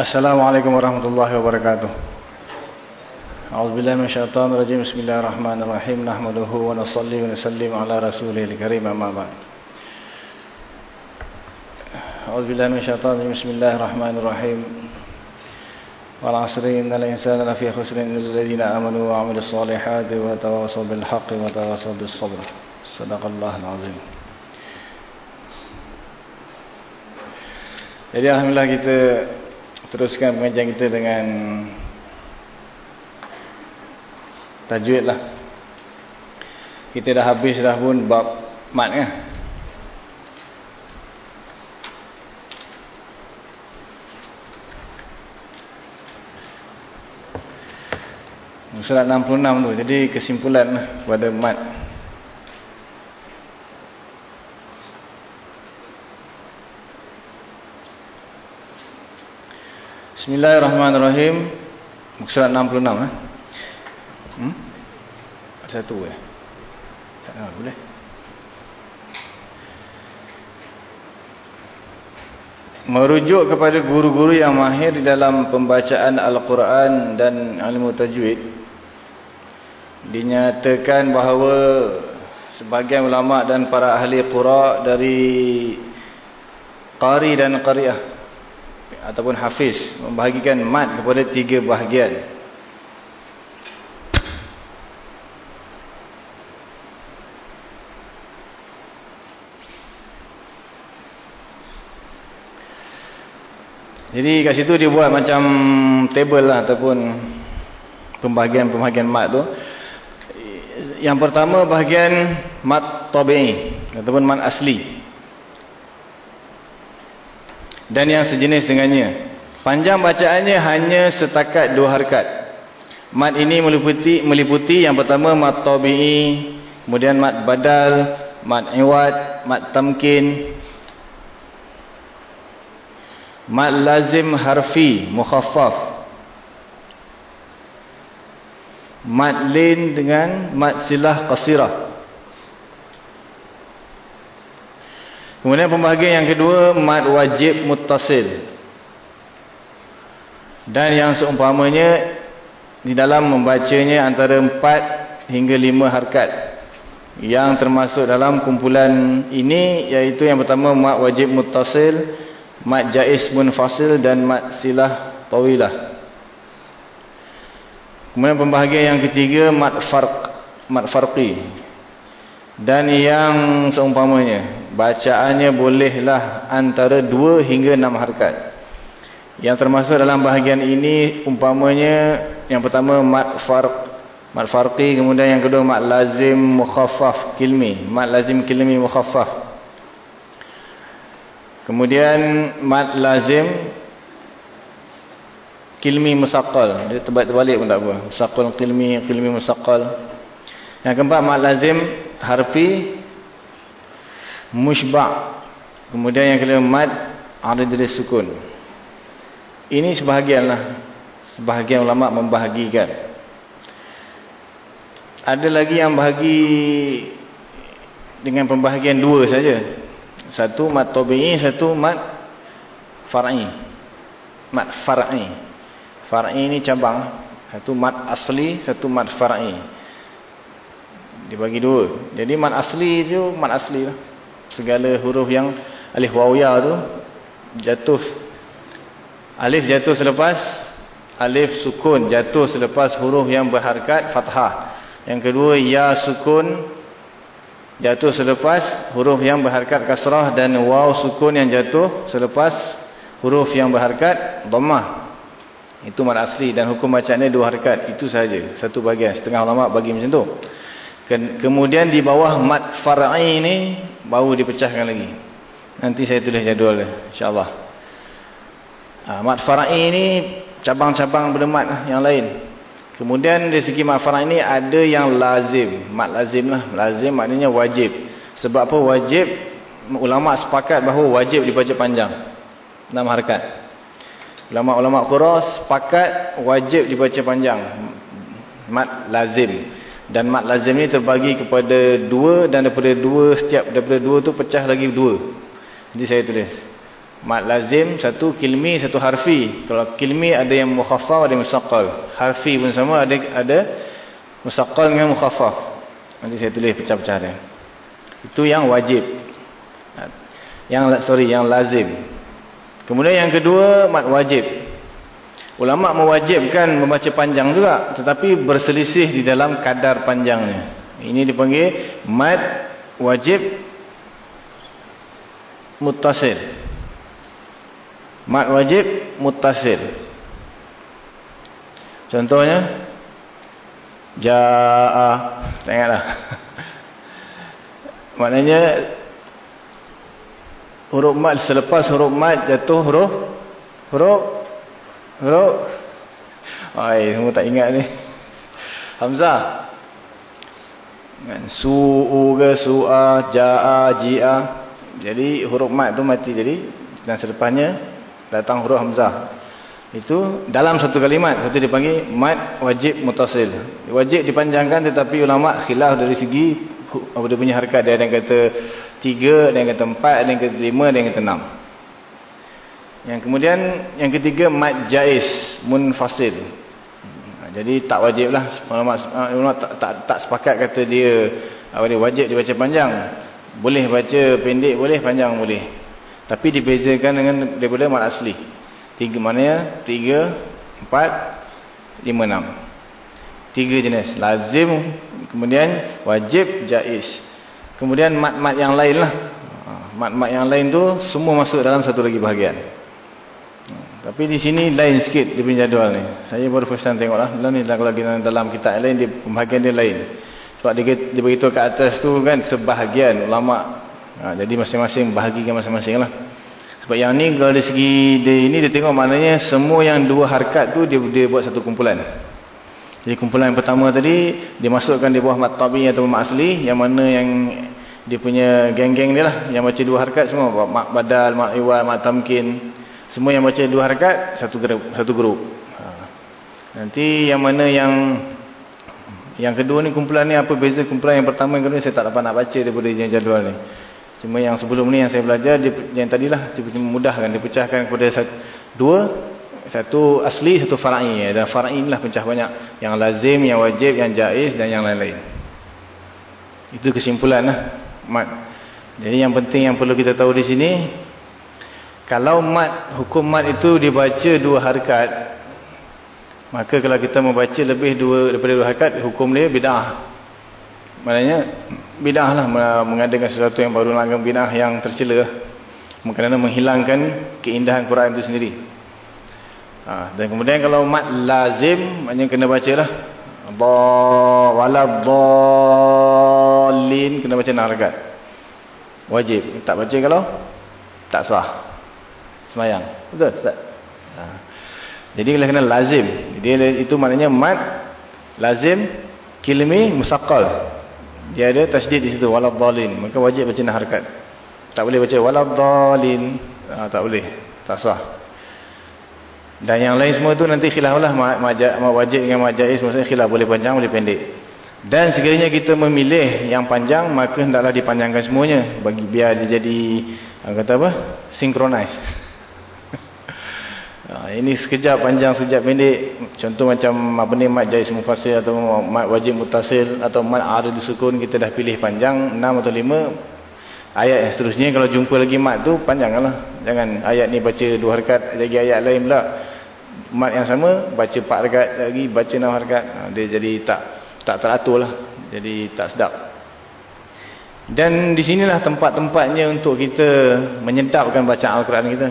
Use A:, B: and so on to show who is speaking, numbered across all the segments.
A: Assalamualaikum warahmatullahi wabarakatuh. Auzubillahi minasyaitonir rajim. Bismillahirrahmanirrahim. Nahmaduhu wa nassalli wa nusallim ala rasulil karim amma ba'd. Auzubillahi minasyaitonir rajim. Bismillahirrahmanirrahim. Wal 'asri innal insana lafi khusrin illal ladzina amanu wa 'amilus solihati wa tawassaw bil haqqi wa tawassaw bis sabr. Sadaqallahul 'azim. Jadi alhamdulillah kita teruskan pengajian kita dengan tajwid lah. Kita dah habis dah pun bab mat kan. Surat 66 tu. Jadi kesimpulan lah pada mat. Bismillahirrahmanirrahim. Surat 66 eh. Hmm? Satu eh. Tak ada boleh. Merujuk kepada guru-guru yang mahir dalam pembacaan Al-Quran dan ilmu tajwid dinyatakan bahawa sebagian ulama dan para ahli qura dari qari dan qariah ataupun hafiz membahagikan mat kepada tiga bahagian Jadi kat situ dia buat macam table lah ataupun pembahagian-pembahagian mat tu. Yang pertama bahagian mat tabi'i ataupun mat asli. Dan yang sejenis dengannya. Panjang bacaannya hanya setakat dua harkat. Mat ini meliputi meliputi yang pertama mat tabi'i, kemudian mat badal, mat iwad, mat tamkin, Mad lazim harfi mukhaffaf. Mad lin dengan mad silah qasirah. Kemudian pembahagian yang kedua mad wajib muttasil. Dan yang seumpamanya di dalam membacanya antara 4 hingga 5 harkat. Yang termasuk dalam kumpulan ini iaitu yang pertama mad wajib muttasil mat jais munfasil dan mat silah tawilah. Kemudian pembahagian yang ketiga mat farq, mat farqi. Dan yang seumpamanya, bacaannya bolehlah antara 2 hingga 6 harkat. Yang termasuk dalam bahagian ini umpamanya yang pertama mat farq, mat farqi, kemudian yang kedua mat lazim mukhaffaf kilmi, mat lazim kilmi mukhaffaf. Kemudian mat lazim kilmi musaqqal. Dia terbaik terbalik pun tak apa. Musaqqal kilmi, kilmi musaqqal. Yang keempat mat lazim harfi mushba'. Kemudian yang kelima mat adadil sukun. Ini sebahagianlah. Sebahagian ulama membahagikan. Ada lagi yang bahagi dengan pembahagian dua saja. Satu mat tabi'i, satu mat far'i. Mat far'i. Far'i ini cabang. Satu mat asli, satu mat far'i. Dibagi dua. Jadi mat asli itu mat asli lah. Segala huruf yang alif wawiyah tu jatuh. Alif jatuh selepas alif sukun jatuh selepas huruf yang berharkat fathah. Yang kedua ya sukun jatuh selepas huruf yang berharkat kasrah dan waw sukun yang jatuh selepas huruf yang berharkat dhammah itu mad asli dan hukum bacaannya dua harkat itu saja satu bagian setengah ulama bagi macam tu kemudian di bawah mad far'i ini baru dipecahkan lagi nanti saya tulis jadual insyaallah ha, mad far'i ini cabang-cabang berdemat yang lain Kemudian dari segi ma'farah ini ada yang lazim. Mat lazim lah. Lazim maknanya wajib. Sebab apa wajib? Ulama' sepakat bahawa wajib dibaca panjang. Enam harkat. Ulama'-ulama' kuras sepakat wajib dibaca panjang. Mat lazim. Dan mat lazim ni terbagi kepada dua dan daripada dua setiap daripada dua tu pecah lagi dua. Jadi saya tulis. Mat lazim satu kilmi satu harfi. Kalau kilmi ada yang mukhaffaf ada yang musaqqal. Harfi pun sama ada ada musaqqal dengan mukhaffaf. Nanti saya tulis pecah-pecah dia. Itu yang wajib. Yang sorry yang lazim. Kemudian yang kedua mat wajib. Ulama mewajibkan membaca panjang juga tetapi berselisih di dalam kadar panjangnya. Ini dipanggil mat wajib muttasil. Mat wajib muttasil. Contohnya jaa tengoklah. Maknanya huruf mat selepas huruf mat jatuh huruf huruf huruf ai semua tak ingat ni. Hamzah. Kan su'u ke su'a jaa ji'a. Jadi huruf mat tu mati jadi dan selepasnya datang huruf hamzah itu dalam satu kalimat itu dipanggil mad wajib mutasil wajib dipanjangkan tetapi ulama khilaf dari segi apa dia punya harakat dia ada yang kata tiga ada yang kata empat ada yang kata lima ada yang kata enam yang kemudian yang ketiga mad jais munfasil jadi tak wajib lah ulama, tak, tak, tak sepakat kata dia apa dia wajib dibaca panjang boleh baca pendek boleh panjang boleh tapi dibezakan dengan daripada mat asli. Tiga mana? Tiga, empat, lima, enam. Tiga jenis. Lazim, kemudian wajib, jais. Kemudian mat-mat yang lain lah. Ha, mat-mat yang lain tu semua masuk dalam satu lagi bahagian. Tapi di sini lain sikit dia punya jadual ni. Saya baru first time tengok lah. Dalam ni kalau dalam, dalam kitab lain, dia, pembahagian dia lain. Sebab dia, dia beritahu kat atas tu kan sebahagian ulama' Ha, jadi masing-masing bahagikan masing-masing lah. Sebab yang ni kalau dari segi dia ini dia tengok maknanya semua yang dua harkat tu dia dia buat satu kumpulan. Jadi kumpulan yang pertama tadi dia masukkan di bawah mat tabi atau mat asli yang mana yang dia punya geng-geng dia lah yang baca dua harkat semua mat badal, mat iwal, mat tamkin. Semua yang baca dua harkat satu grup, satu grup. Ha. Nanti yang mana yang yang kedua ni kumpulan ni apa beza kumpulan yang pertama yang kedua saya tak dapat nak baca daripada jadual ni. Cuma yang sebelum ni yang saya belajar dia, yang tadilah dia memudahkan dipecahkan kepada satu, dua satu asli satu far'i dan far'i inilah pecah banyak yang lazim yang wajib yang jaiz dan yang lain-lain. Itu kesimpulanlah mat. Jadi yang penting yang perlu kita tahu di sini kalau mat hukum mat itu dibaca dua harakat maka kalau kita membaca lebih dua daripada dua harakat hukum dia bidah. Maknanya bidah lah mengadakan sesuatu yang baru langgang bidah yang tercela kerana menghilangkan keindahan Quran itu sendiri. Ha, dan kemudian kalau mat lazim maknanya kena baca lah. Waladhalin kena baca narakat. Wajib. Tak baca kalau tak sah. Semayang. Betul Ustaz? Ha. Jadi kalau kena lazim. Jadi itu maknanya mat lazim kilmi musaqqal. Dia ada tasdid di situ waladhdallin. Maka wajib baca harakat. Tak boleh baca waladhdallin. Ha, tak boleh. Tak sah. Dan yang lain semua tu nanti khilaflah mak wajib dengan mak jaiz maksudnya khilaf boleh panjang boleh pendek. Dan sekiranya kita memilih yang panjang maka hendaklah dipanjangkan semuanya. Bagi biar dia jadi kata apa? Synchronize Ha, ini sekejap panjang sekejap pendek. Contoh macam apa ni mat jais mufassir atau mat wajib mutasil atau mat arid sukun kita dah pilih panjang 6 atau 5 ayat yang seterusnya kalau jumpa lagi mat tu panjanglah. Jangan ayat ni baca dua harakat lagi ayat lain pula. Mat yang sama baca 4 harakat lagi baca 6 harakat. Ha, dia jadi tak tak teraturlah. Jadi tak sedap. Dan di sinilah tempat-tempatnya untuk kita menyedapkan bacaan Al-Quran kita.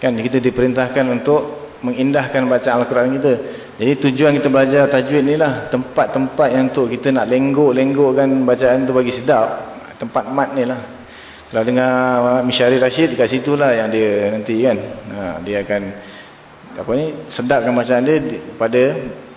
A: Kan kita diperintahkan untuk mengindahkan bacaan Al-Quran kita. Jadi tujuan kita belajar tajwid ni lah. Tempat-tempat yang untuk kita nak lenggok-lenggokkan bacaan tu bagi sedap. Tempat mat ni lah. Kalau dengar Mishari Rashid kat situ lah yang dia nanti kan. Ha, dia akan apa ni sedapkan bacaan dia pada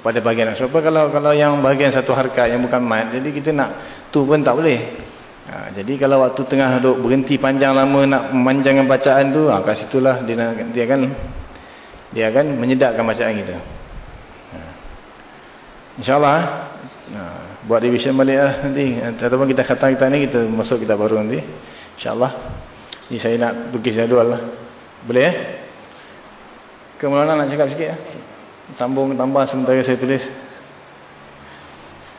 A: pada bahagian. Sebab kalau kalau yang bahagian satu harkat yang bukan mat. Jadi kita nak tu pun tak boleh. Ha, jadi kalau waktu tengah duk berhenti panjang lama nak memanjangkan bacaan tu, ha, kat situlah dia, dia akan dia akan menyedapkan bacaan kita. Ha. InsyaAllah, ha, buat revision balik lah nanti. Ataupun kita kata kita ni, kita masuk kita baru nanti. InsyaAllah. Ini saya nak tulis jadual lah. Boleh eh? Ke mana nak cakap sikit eh? Sambung tambah sementara saya tulis.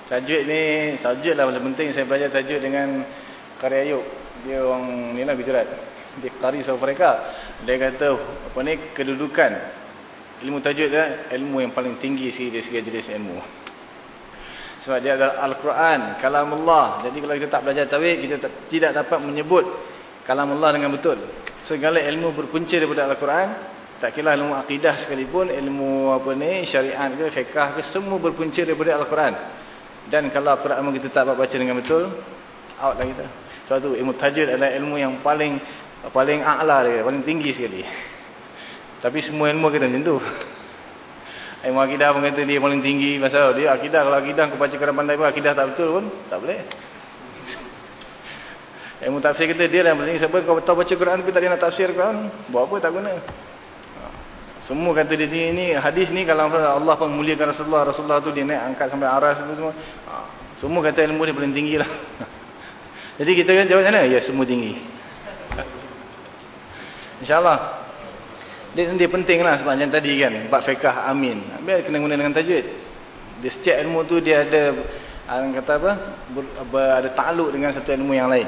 A: Tajuk ni, tajuk lah paling penting. Saya belajar tajuk dengan Karya Ayub. Dia orang ni lah bijurat. Dia kari sama mereka. Dia kata, apa ni, kedudukan. Ilmu tajuk dia, ilmu yang paling tinggi segi dari segi jenis ilmu. Sebab dia adalah Al-Quran, Kalam Allah. Jadi kalau kita tak belajar tawid, kita tak, tidak dapat menyebut Kalam Allah dengan betul. Segala ilmu berpunca daripada Al-Quran. Tak kira ilmu akidah sekalipun, ilmu apa ni, syariat ke, fiqah ke, semua berpunca daripada Al-Quran. Dan kalau Al-Quran kita tak baca dengan betul, out lah kita. Sebab tu ilmu tajud adalah ilmu yang paling paling a'la dia, paling tinggi sekali. Tapi semua ilmu kita macam tu. Ilmu akidah pun kata dia paling tinggi pasal dia akidah kalau akidah aku baca Quran pandai pun akidah tak betul pun tak boleh. Ilmu tafsir kita dia yang penting sebab kau tahu baca Quran tapi tak nak tafsir Quran, buat apa tak guna. Semua kata dia ni, hadis ni kalau Allah pun muliakan Rasulullah, Rasulullah tu dia naik angkat sampai aras semua semua. Ha, semua kata ilmu dia paling tinggi lah. Jadi kita kan jawab mana? Ya semua tinggi. InsyaAllah. Dia, dia penting lah sebab macam tadi kan. Bak fiqah amin. Biar kena guna dengan tajud. Dia setiap ilmu tu dia ada kata apa? Ber, ber, ada takluk dengan satu ilmu yang lain.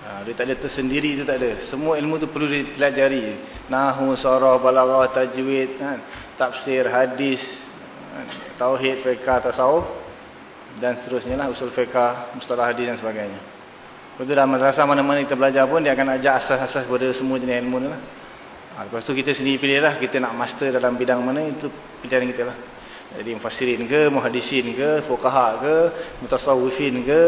A: Ha, dia tak ada tersendiri tu tak ada. Semua ilmu tu perlu dipelajari. Nahu, sarah, balaghah, tajwid, kan? tafsir, hadis, kan? tauhid, fiqh, tasawuf dan seterusnya lah usul fiqh, mustalah hadis dan sebagainya. Betul dalam madrasah mana-mana kita belajar pun dia akan ajar asas-asas kepada semua jenis ilmu tu lah. Ha, lepas tu kita sendiri pilih lah kita nak master dalam bidang mana itu pilihan kita lah. Jadi mufassirin ke, muhadisin ke, fuqaha ke, mutasawwifin ke,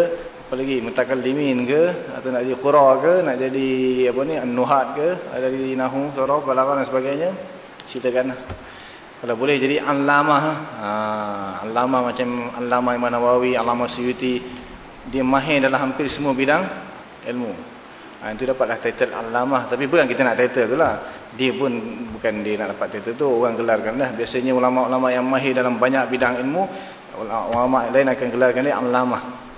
A: apa lagi? Mutakallimin ke? Atau nak jadi qura ke? Nak jadi apa ni an-nuhat ke? Ada di nahu saraf balaghah dan sebagainya? Silakan. Kalau boleh jadi alama ha. Alama macam alama Imam Nawawi alama Suyuti. Dia mahir dalam hampir semua bidang ilmu. Ha, itu dapatlah title alama tapi bukan kita nak title tu lah. Dia pun bukan dia nak dapat title tu. Orang gelarkan lah biasanya ulama-ulama yang mahir dalam banyak bidang ilmu ulama lain akan gelarkan dia alama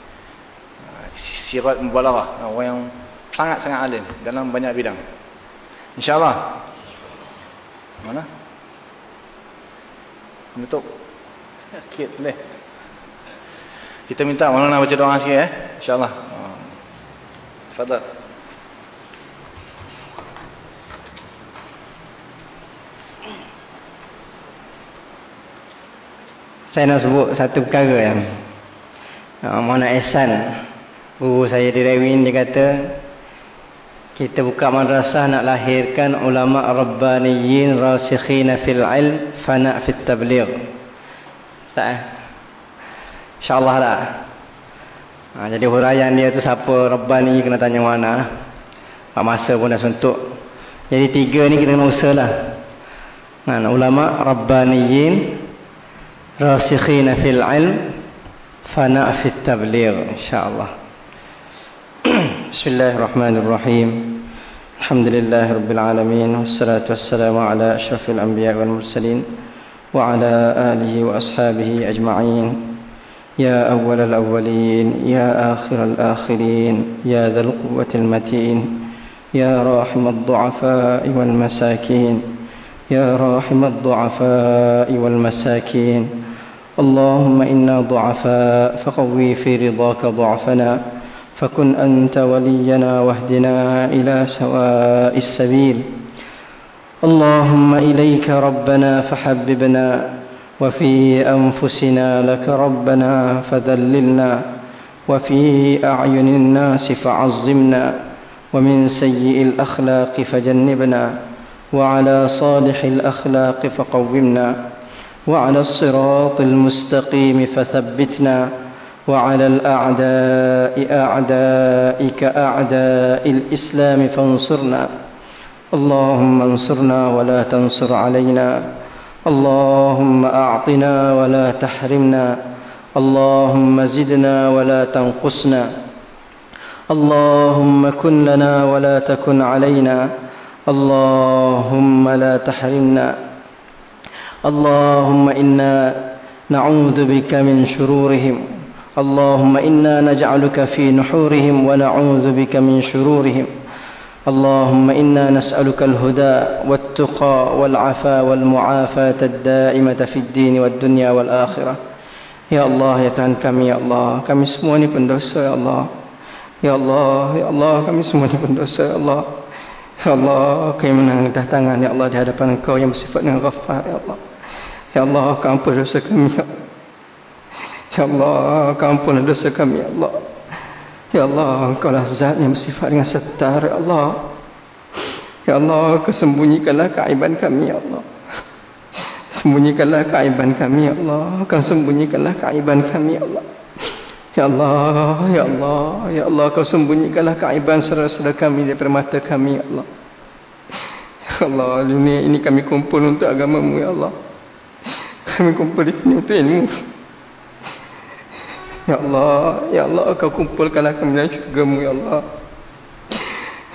A: sirat mubalaghah. Orang yang sangat-sangat alim dalam banyak bidang. Insyaallah. Mana? Menutup. Sikit boleh. Kita minta mana nak baca doa sikit eh? Insyaallah. Tafadhal
B: saya nak sebut satu perkara yang uh, mana ihsan Guru saya di Rewin dia kata kita buka madrasah nak lahirkan ulama rabbaniyin rasikhina fil ilm fana fit tabligh. Tak eh? Insya-Allah lah. Ha, jadi huraian dia tu siapa rabbani kena tanya mana. Pak masa pun dah suntuk. Jadi tiga ni kita kena usahalah. Nah, ulama rabbaniyin rasikhina fil ilm fana fit tabligh insya-Allah. بسم الله الرحمن الرحيم الحمد لله رب العالمين والصلاة والسلام على أشرف الأنبياء والمرسلين وعلى آله وأصحابه أجمعين يا أول الأولين يا آخر الآخرين يا ذا القوة المتين يا راحم الضعفاء والمساكين يا راحم الضعفاء والمساكين اللهم إنا ضعفاء فقوي في رضاك ضعفنا فكن أنت ولينا واهدنا إلى سواء السبيل. اللهم إليك ربنا فحببنا وفي أنفسنا لك ربنا فذللنا وفي أعين الناس فعظمنا ومن سيء الأخلاق فجنبنا وعلى صالح الأخلاق فقومنا وعلى الصراط المستقيم فثبتنا. وعلى الأعداء أعدائك أعداء الإسلام فانصرنا. اللهم انصرنا ولا تنصر علينا. اللهم أعطنا ولا تحرمنا. اللهم زدنا ولا تنقصنا. اللهم كن لنا ولا تكن علينا. اللهم لا تحرمنا. اللهم إنا نعوذ بك من شرورهم. اللهم إنا نجعلك في نحورهم ونعوذ بك من شرورهم اللهم إنا نسألك الهدى والتقى والعفا والمعافاة الدائمة في الدين والدنيا والآخرة Ya Allah, ya Tuhan kami, ya Allah Kami semua ni pendosa, ya Allah Ya Allah, ya Allah Kami semua ni pendosa, ya Allah Ya Allah, kami menanggung tangan, ya Allah Di hadapan engkau yang bersifat dengan ghafar, ya Allah Ya Allah, kau ampun dosa kami, ya Allah Ya Allah, kau ampun dosa kami, ya Allah Ya Allah, engkau lah zat yang bersifat dengan setar, ya Allah Ya Allah, kesembunyikanlah keaiban kami, ya Allah Sembunyikanlah keaiban kami, Ya Allah. Kau sembunyikanlah keaiban kami, Ya Allah. Ya Allah, Ya Allah, Ya Allah. Kau sembunyikanlah keaiban saudara-saudara kami daripada mata kami, Ya Allah. Ya Allah, dunia ini kami kumpul untuk agamamu, Ya Allah. Kami kumpul di sini untuk ilmu. Ya Allah, Ya Allah, kau kumpulkanlah kami dalam syurgamu, Ya Allah.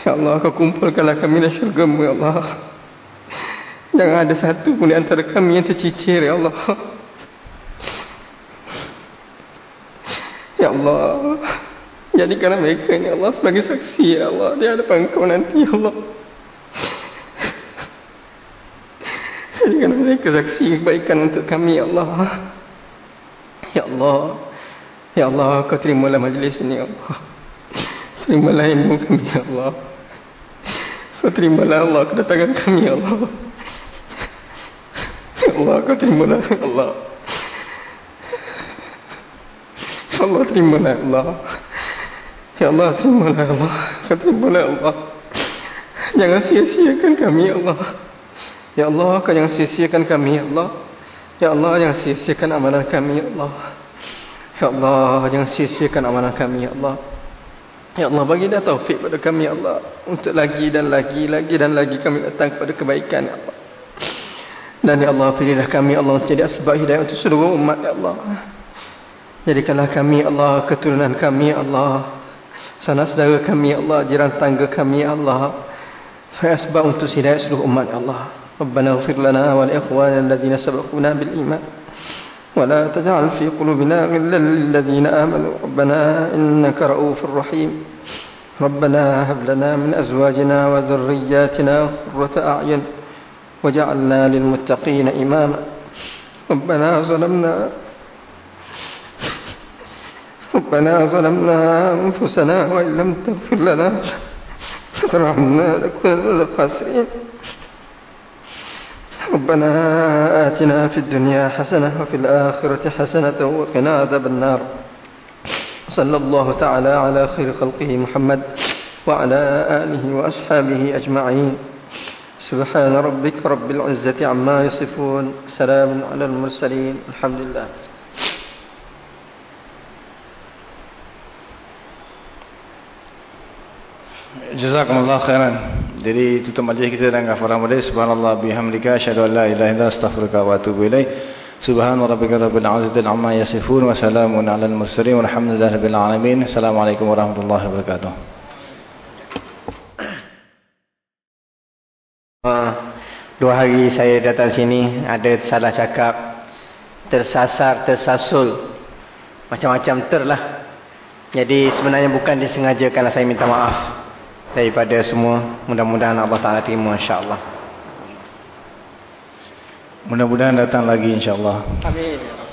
B: Ya Allah, kau kumpulkanlah kami dalam syurgamu, Ya Allah. Jangan ada satu pun di antara kami yang tercicir, Ya Allah. Ya Allah. Jadikanlah mereka ini, Ya Allah, sebagai saksi, Ya Allah. Di hadapan kau nanti, Ya Allah. Jadikanlah mereka saksi kebaikan untuk kami, Ya Allah. Ya Allah. Ya Allah, kau terimalah majlis ini, Ya Allah. Terimalah ilmu kami, Ya Allah. Kau terimalah Allah kedatangan kami, Ya Allah. Ya Allah, kau terimalah Ya Allah. Ya Allah, terimalah Ya Allah. Ya Allah, terimalah Ya Allah. Kau terimalah Ya Allah. Jangan sia-siakan kami Ya Allah. Ya Allah, kau jangan sia-siakan kami Ya Allah. Ya Allah, jangan sia-siakan amalan kami Ya Allah. Ya Allah, jangan sia-siakan amalan kami Ya Allah. Ya Allah, bagi dah taufik pada kami Ya Allah. Untuk lagi dan lagi, lagi dan lagi kami datang kepada kebaikan Ya Allah. Dan ya Allah pilihlah kami Allah untuk jadi asbab hidayah untuk seluruh umat ya Allah. Jadikanlah kami Allah keturunan kami Allah. Sanak saudara kami Allah, jiran tangga kami Allah. Fa asbab untuk hidayah seluruh umat ya Allah. Rabbana ighfir lana wa li ikhwana alladhina sabaquna bil iman. ولا تجعل في قلوبنا غلا للذين آمنوا. ربنا إنك رؤوف رحيم. ربنا هب لنا من أزواجنا وذرياتنا قرة أعين وجعلنا للمتقين إماما. ربنا ظلمنا ربنا ظلمنا أنفسنا وإن لم تغفر لنا وترحمنا لكنا من الخاسرين. ربنا آتنا في الدنيا حسنة وفي الآخرة حسنة وقنا عذاب النار. صلى الله تعالى على خير خلقه محمد وعلى آله وأصحابه أجمعين. سبحان ربك رب العزة عما يصفون. سلام على المرسلين. الحمد لله.
A: Jazakumullah khairan. Jadi tutup majlis kita dengan kafarah majlis. Subhanallah bihamdika asyhadu an la ilaha illa astaghfiruka wa atubu ilaik. Subhan rabbika rabbil izzati amma yasifun wa salamun alal mursalin walhamdulillahi rabbil alamin. Assalamualaikum warahmatullahi wabarakatuh.
C: Uh, dua hari saya datang sini ada salah cakap tersasar tersasul macam-macam terlah jadi sebenarnya bukan disengajakan saya minta maaf daripada semua mudah-mudahan Allah Taala terima insya-Allah.
A: Mudah-mudahan datang lagi insya-Allah.
C: Amin